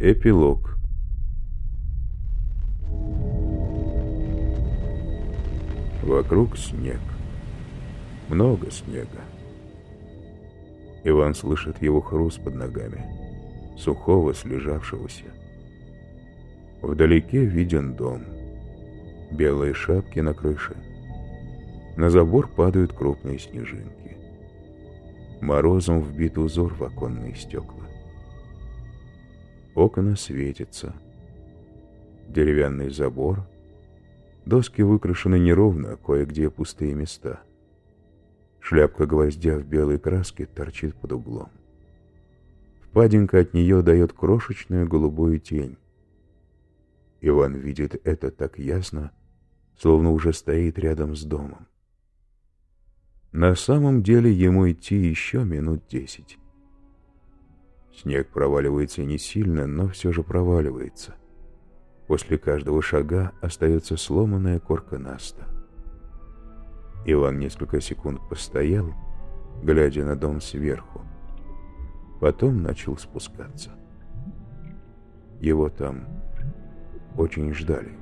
Эпилог Вокруг снег. Много снега. Иван слышит его хруст под ногами, сухого, слежавшегося. Вдалеке виден дом. Белые шапки на крыше. На забор падают крупные снежинки. Морозом вбит узор в оконные стекла. Окна светятся. Деревянный забор. Доски выкрашены неровно, кое-где пустые места. Шляпка гвоздя в белой краске торчит под углом. Впадинка от нее дает крошечную голубую тень. Иван видит это так ясно, словно уже стоит рядом с домом. На самом деле ему идти еще минут десять. Снег проваливается не сильно, но все же проваливается. После каждого шага остается сломанная корка наста. Иван несколько секунд постоял, глядя на дом сверху. Потом начал спускаться. Его там очень ждали.